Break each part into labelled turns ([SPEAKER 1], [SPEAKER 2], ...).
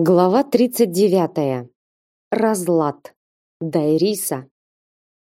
[SPEAKER 1] Глава 39. Разлад. Дайриса.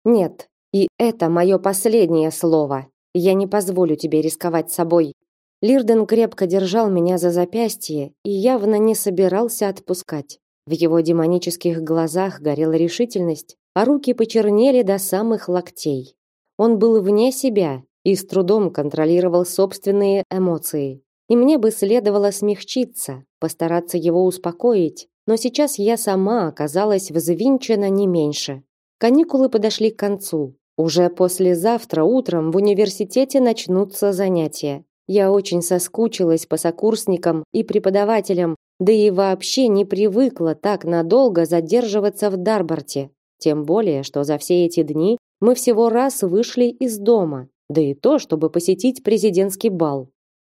[SPEAKER 1] Нет, и это мое последнее слово. Я не позволю тебе рисковать собой. Лирден крепко держал меня за запястье и явно не собирался отпускать. В его демонических глазах горела решительность, а руки почернели до самых локтей. Он был вне себя и с трудом контролировал собственные эмоции. И мне бы следовало смягчиться, постараться его успокоить, но сейчас я сама оказалась взвинчена не меньше. Каникулы подошли к концу. Уже послезавтра утром в университете начнутся занятия. Я очень соскучилась по сокурсникам и преподавателям, да и вообще не привыкла так надолго задерживаться в Дарборте. Тем более, что за все эти дни мы всего раз вышли из дома, да и то, чтобы посетить президентский бал.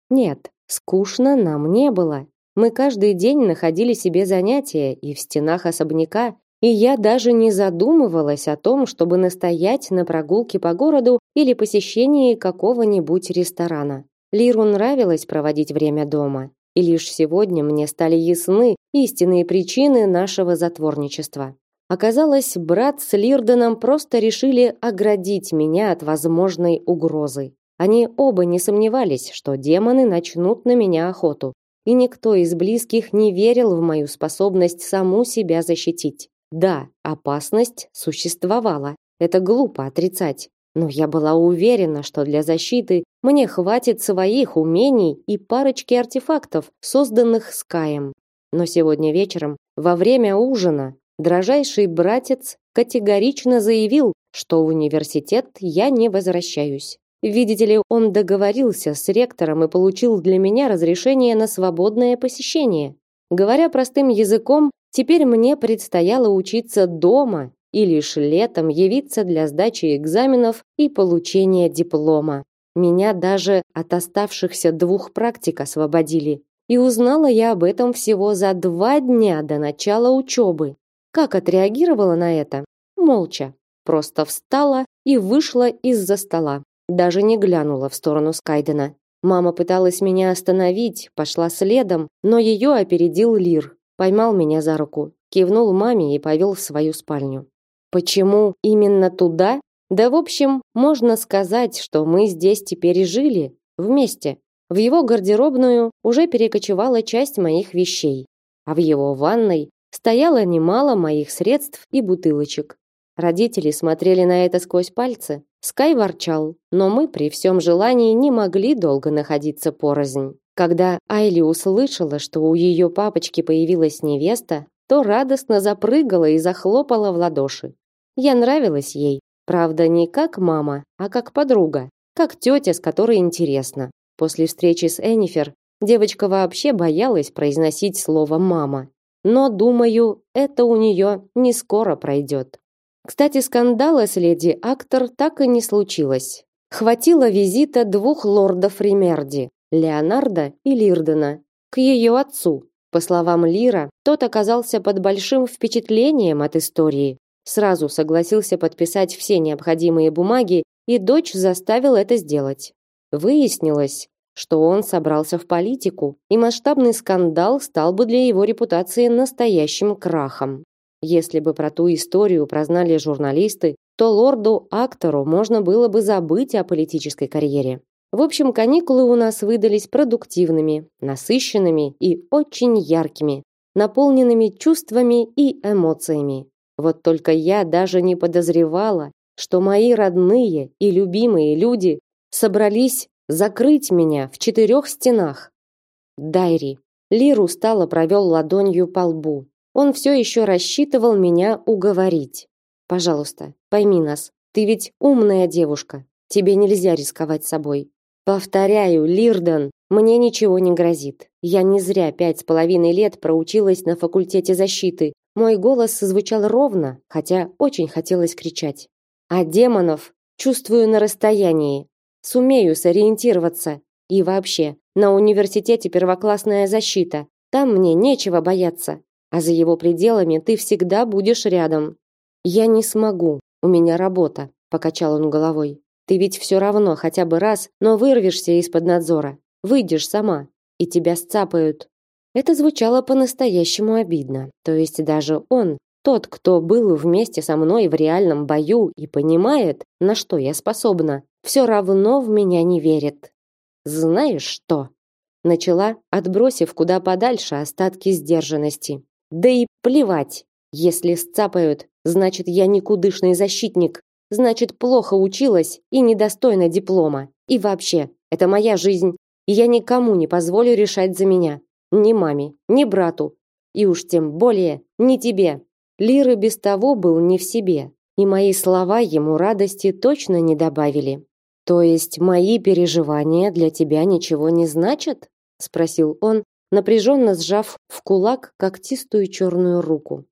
[SPEAKER 1] Нет, Скучно нам не было. Мы каждый день находили себе занятия и в стенах особняка, и я даже не задумывалась о том, чтобы настоять на прогулке по городу или посещении какого-нибудь ресторана. Лиру нравилось проводить время дома, и лишь сегодня мне стали ясны истинные причины нашего затворничества. Оказалось, брат с Лирденом просто решили оградить меня от возможной угрозы. Они оба не сомневались, что демоны начнут на меня охоту, и никто из близких не верил в мою способность саму себя защитить. Да, опасность существовала. Это глупо отрицать. Но я была уверена, что для защиты мне хватит своих умений и парочки артефактов, созданных Скаем. Но сегодня вечером, во время ужина, дрожайший братец категорично заявил, что в университет я не возвращаюсь. Видите ли, он договорился с ректором и получил для меня разрешение на свободное посещение. Говоря простым языком, теперь мне предстояло учиться дома и лишь летом явиться для сдачи экзаменов и получения диплома. Меня даже от оставшихся двух практик освободили. И узнала я об этом всего за два дня до начала учебы. Как отреагировала на это? Молча. Просто встала и вышла из-за стола. Даже не глянула в сторону Скайдена. Мама пыталась меня остановить, пошла следом, но ее опередил Лир. Поймал меня за руку, кивнул маме и повел в свою спальню. Почему именно туда? Да, в общем, можно сказать, что мы здесь теперь жили вместе. В его гардеробную уже перекочевала часть моих вещей, а в его ванной стояло немало моих средств и бутылочек. Родители смотрели на это сквозь пальцы. Скай ворчал, но мы при всем желании не могли долго находиться порознь. Когда Айли услышала, что у ее папочки появилась невеста, то радостно запрыгала и захлопала в ладоши. Я нравилась ей, правда, не как мама, а как подруга, как тетя, с которой интересно. После встречи с Энифер девочка вообще боялась произносить слово «мама». Но, думаю, это у нее не скоро пройдет. Кстати, скандала с леди Актор так и не случилось. Хватило визита двух лордов Римерди, Леонардо и Лирдена, к ее отцу. По словам Лира, тот оказался под большим впечатлением от истории. Сразу согласился подписать все необходимые бумаги, и дочь заставил это сделать. Выяснилось, что он собрался в политику, и масштабный скандал стал бы для его репутации настоящим крахом. Если бы про ту историю прознали журналисты, то лорду-актору можно было бы забыть о политической карьере. В общем, каникулы у нас выдались продуктивными, насыщенными и очень яркими, наполненными чувствами и эмоциями. Вот только я даже не подозревала, что мои родные и любимые люди собрались закрыть меня в четырех стенах. Дайри. Лир устало провел ладонью по лбу, он все еще рассчитывал меня уговорить. Пожалуйста, пойми нас. Ты ведь умная девушка. Тебе нельзя рисковать собой. Повторяю, Лирден, мне ничего не грозит. Я не зря пять с половиной лет проучилась на факультете защиты. Мой голос звучал ровно, хотя очень хотелось кричать. А демонов чувствую на расстоянии. Сумею сориентироваться. И вообще, на университете первоклассная защита. Там мне нечего бояться а за его пределами ты всегда будешь рядом. Я не смогу, у меня работа, покачал он головой. Ты ведь все равно хотя бы раз, но вырвешься из-под надзора. Выйдешь сама, и тебя сцапают. Это звучало по-настоящему обидно. То есть даже он, тот, кто был вместе со мной в реальном бою и понимает, на что я способна, все равно в меня не верит. Знаешь что? Начала, отбросив куда подальше остатки сдержанности. Да и плевать, если сцапают, значит я никудышный защитник, значит плохо училась и недостойна диплома. И вообще, это моя жизнь, и я никому не позволю решать за меня. Ни маме, ни брату, и уж тем более не тебе. Лира без того был не в себе, и мои слова ему радости точно не добавили. То есть мои переживания для тебя ничего не значат? спросил он, напряженно сжав в кулак когтистую черную руку.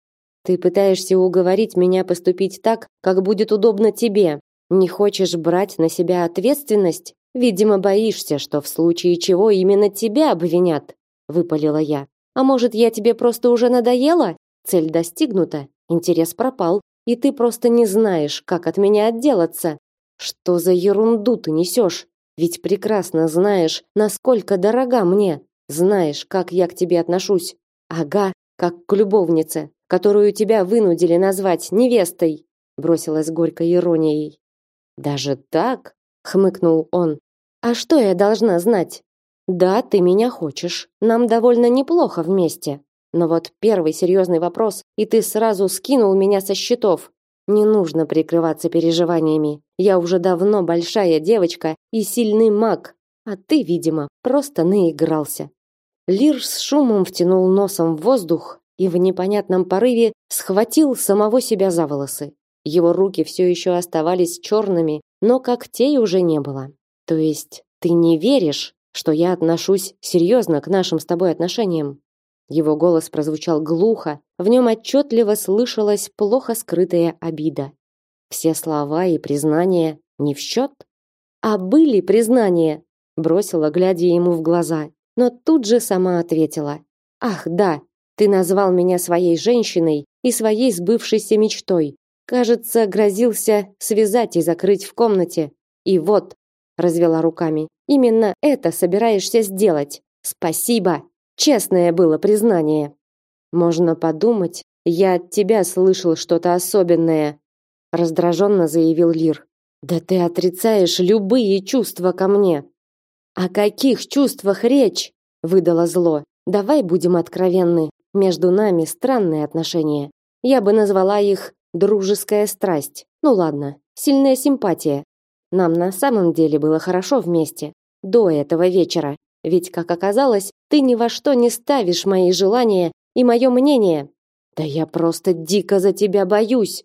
[SPEAKER 1] Ты пытаешься уговорить меня поступить так, как будет удобно тебе. Не хочешь брать на себя ответственность? Видимо, боишься, что в случае чего именно тебя обвинят, выпалила я. А может, я тебе просто уже надоела? Цель достигнута, интерес пропал, и ты просто не знаешь, как от меня отделаться. Что за ерунду ты несешь? Ведь прекрасно знаешь, насколько дорога мне. Знаешь, как я к тебе отношусь. Ага, как к любовнице, которую тебя вынудили назвать невестой, бросилась горькой иронией. Даже так? хмыкнул он. А что я должна знать? Да, ты меня хочешь. Нам довольно неплохо вместе. Но вот первый серьезный вопрос, и ты сразу скинул меня со счетов. Не нужно прикрываться переживаниями. Я уже давно большая девочка и сильный маг, а ты, видимо, просто наигрался. Лир с шумом втянул носом в воздух и в непонятном порыве схватил самого себя за волосы. Его руки все еще оставались черными, но когтей уже не было. То есть ты не веришь, что я отношусь серьезно к нашим с тобой отношениям? Его голос прозвучал глухо, в нем отчетливо слышалась плохо скрытая обида. Все слова и признания не в счет? А были признания? Бросила, глядя ему в глаза, но тут же сама ответила. Ах, да, ты назвал меня своей женщиной и своей сбывшейся мечтой. Кажется, грозился связать и закрыть в комнате. И вот, развела руками. Именно это собираешься сделать. Спасибо. Честное было признание. Можно подумать, я от тебя слышал что-то особенное, раздраженно заявил Лир. Да ты отрицаешь любые чувства ко мне. О каких чувствах речь? выдало зло. Давай будем откровенны. Между нами странные отношения. Я бы назвала их дружеская страсть. Ну ладно, сильная симпатия. Нам на самом деле было хорошо вместе до этого вечера. Ведь, как оказалось, ты ни во что не ставишь мои желания и мое мнение. Да я просто дико за тебя боюсь.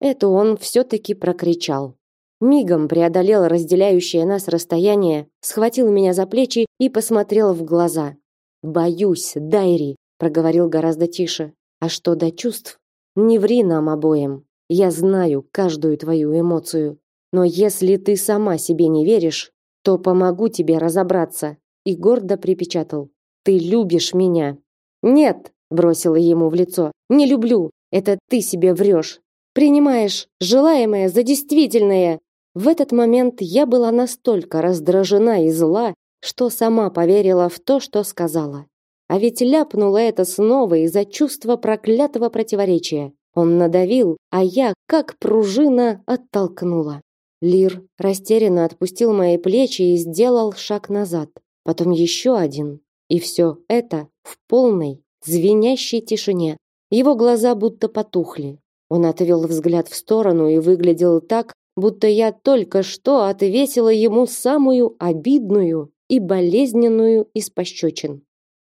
[SPEAKER 1] Это он все-таки прокричал. Мигом преодолел разделяющее нас расстояние, схватил меня за плечи и посмотрел в глаза. Боюсь, Дайри, проговорил гораздо тише. А что до чувств? Не ври нам обоим. Я знаю каждую твою эмоцию. Но если ты сама себе не веришь, то помогу тебе разобраться и гордо припечатал: "Ты любишь меня?" "Нет", бросила ему в лицо. "Не люблю. Это ты себе врешь. Принимаешь желаемое за действительное". В этот момент я была настолько раздражена и зла, что сама поверила в то, что сказала. А ведь ляпнула это снова из-за чувства проклятого противоречия. Он надавил, а я, как пружина, оттолкнула. Лир растерянно отпустил мои плечи и сделал шаг назад потом еще один. И все это в полной, звенящей тишине. Его глаза будто потухли. Он отвел взгляд в сторону и выглядел так, будто я только что отвесила ему самую обидную и болезненную из пощечин.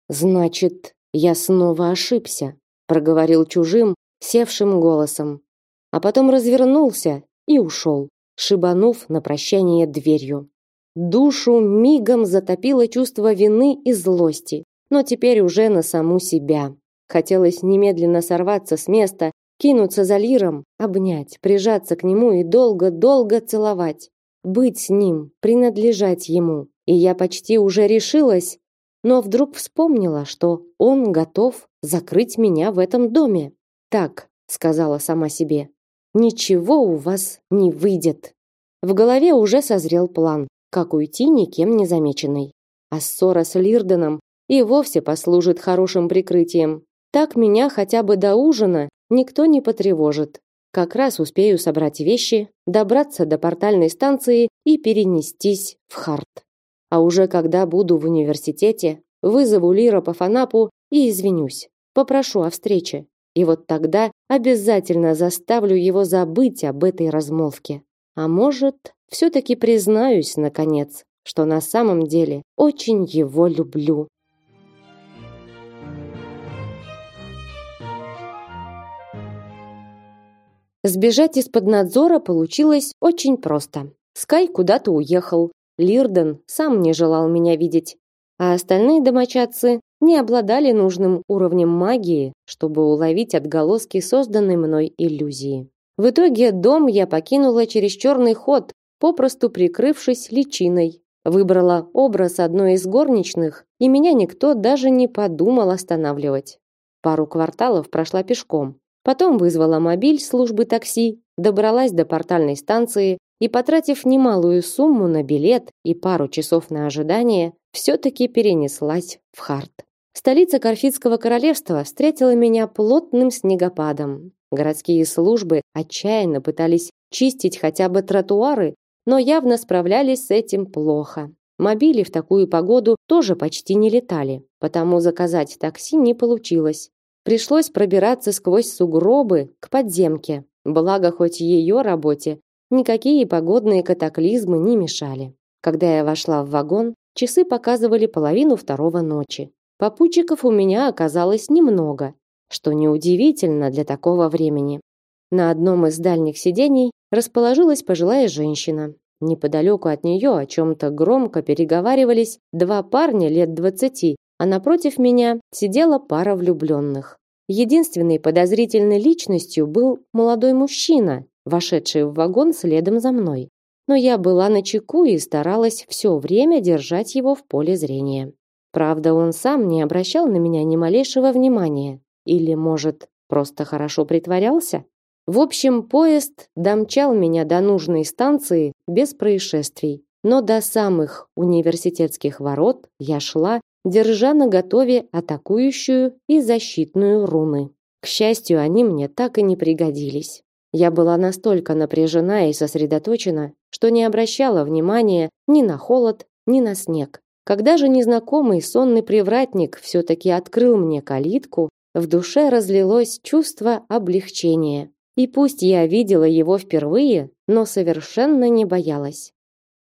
[SPEAKER 1] Значит, я снова ошибся, проговорил чужим, севшим голосом, а потом развернулся и ушел, шибанув на прощание дверью. Душу мигом затопило чувство вины и злости, но теперь уже на саму себя. Хотелось немедленно сорваться с места, кинуться за Лиром, обнять, прижаться к нему и долго-долго целовать. Быть с ним, принадлежать ему. И я почти уже решилась, но вдруг вспомнила, что он готов закрыть меня в этом доме. Так, сказала сама себе. Ничего у вас не выйдет. В голове уже созрел план как уйти никем не замеченной. А ссора с Лирденом и вовсе послужит хорошим прикрытием. Так меня хотя бы до ужина никто не потревожит. Как раз успею собрать вещи, добраться до портальной станции и перенестись в Харт. А уже когда буду в университете, вызову Лира по фанапу и извинюсь. Попрошу о встрече. И вот тогда обязательно заставлю его забыть об этой размолвке. А может, все-таки признаюсь, наконец, что на самом деле очень его люблю. Сбежать из-под надзора получилось очень просто. Скай куда-то уехал. Лирден сам не желал меня видеть. А остальные домочадцы не обладали нужным уровнем магии, чтобы уловить отголоски созданной мной иллюзии. В итоге дом я покинула через черный ход, попросту прикрывшись личиной. Выбрала образ одной из горничных, и меня никто даже не подумал останавливать. Пару кварталов прошла пешком. Потом вызвала мобиль службы такси, добралась до портальной станции и, потратив немалую сумму на билет и пару часов на ожидание, все-таки перенеслась в Харт. Столица Карфитского королевства встретила меня плотным снегопадом. Городские службы отчаянно пытались чистить хотя бы тротуары, но явно справлялись с этим плохо. Мобили в такую погоду тоже почти не летали, потому заказать такси не получилось. Пришлось пробираться сквозь сугробы к подземке. Благо, хоть ее работе никакие погодные катаклизмы не мешали. Когда я вошла в вагон, часы показывали половину второго ночи. Попутчиков у меня оказалось немного, что неудивительно для такого времени. На одном из дальних сидений расположилась пожилая женщина. Неподалеку от нее о чем-то громко переговаривались два парня лет двадцати, а напротив меня сидела пара влюбленных. Единственной подозрительной личностью был молодой мужчина, вошедший в вагон следом за мной. Но я была на чеку и старалась все время держать его в поле зрения. Правда, он сам не обращал на меня ни малейшего внимания. Или, может, просто хорошо притворялся? В общем, поезд домчал меня до нужной станции без происшествий. Но до самых университетских ворот я шла, держа наготове атакующую и защитную руны. К счастью, они мне так и не пригодились. Я была настолько напряжена и сосредоточена, что не обращала внимания ни на холод, ни на снег. Когда же незнакомый сонный привратник все-таки открыл мне калитку, в душе разлилось чувство облегчения. И пусть я видела его впервые, но совершенно не боялась.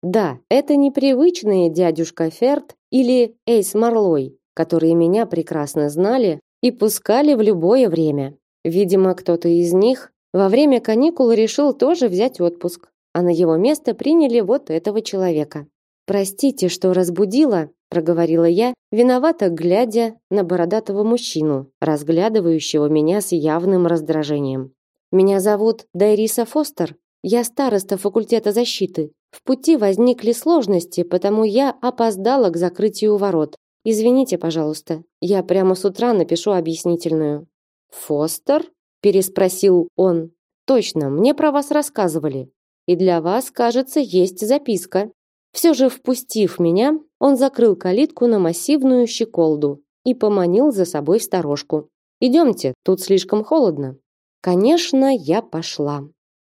[SPEAKER 1] Да, это непривычные дядюшка Ферд или Эйс Марлой, которые меня прекрасно знали и пускали в любое время. Видимо, кто-то из них во время каникул решил тоже взять отпуск, а на его место приняли вот этого человека. Простите, что разбудила, проговорила я, виновато глядя на бородатого мужчину, разглядывающего меня с явным раздражением. Меня зовут Дайриса Фостер. Я староста факультета защиты. В пути возникли сложности, потому я опоздала к закрытию ворот. Извините, пожалуйста. Я прямо с утра напишу объяснительную. Фостер? переспросил он. Точно, мне про вас рассказывали. И для вас, кажется, есть записка. Все же впустив меня, он закрыл калитку на массивную щеколду и поманил за собой в сторожку. Идемте, тут слишком холодно. Конечно, я пошла.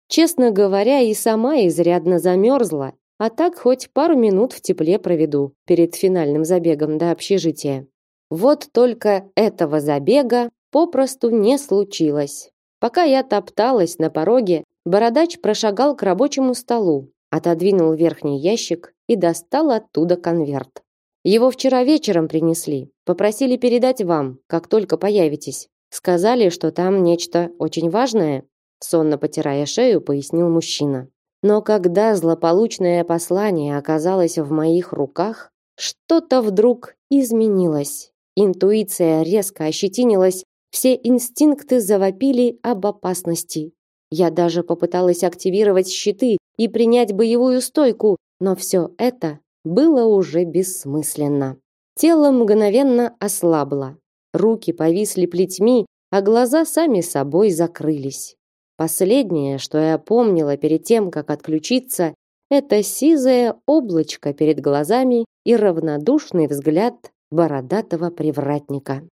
[SPEAKER 1] Честно говоря, и сама изрядно замерзла, а так хоть пару минут в тепле проведу перед финальным забегом до общежития. Вот только этого забега попросту не случилось. Пока я топталась на пороге, бородач прошагал к рабочему столу, отодвинул верхний ящик и достал оттуда конверт. Его вчера вечером принесли. Попросили передать вам, как только появитесь. Сказали, что там нечто очень важное, сонно потирая шею, пояснил мужчина. Но когда злополучное послание оказалось в моих руках, что-то вдруг изменилось. Интуиция резко ощетинилась, все инстинкты завопили об опасности. Я даже попыталась активировать щиты и принять боевую стойку, но все это было уже бессмысленно. Тело мгновенно ослабло. Руки повисли плетьми, а глаза сами собой закрылись. Последнее, что я помнила перед тем, как отключиться, это сизое облачко перед глазами и равнодушный взгляд бородатого привратника.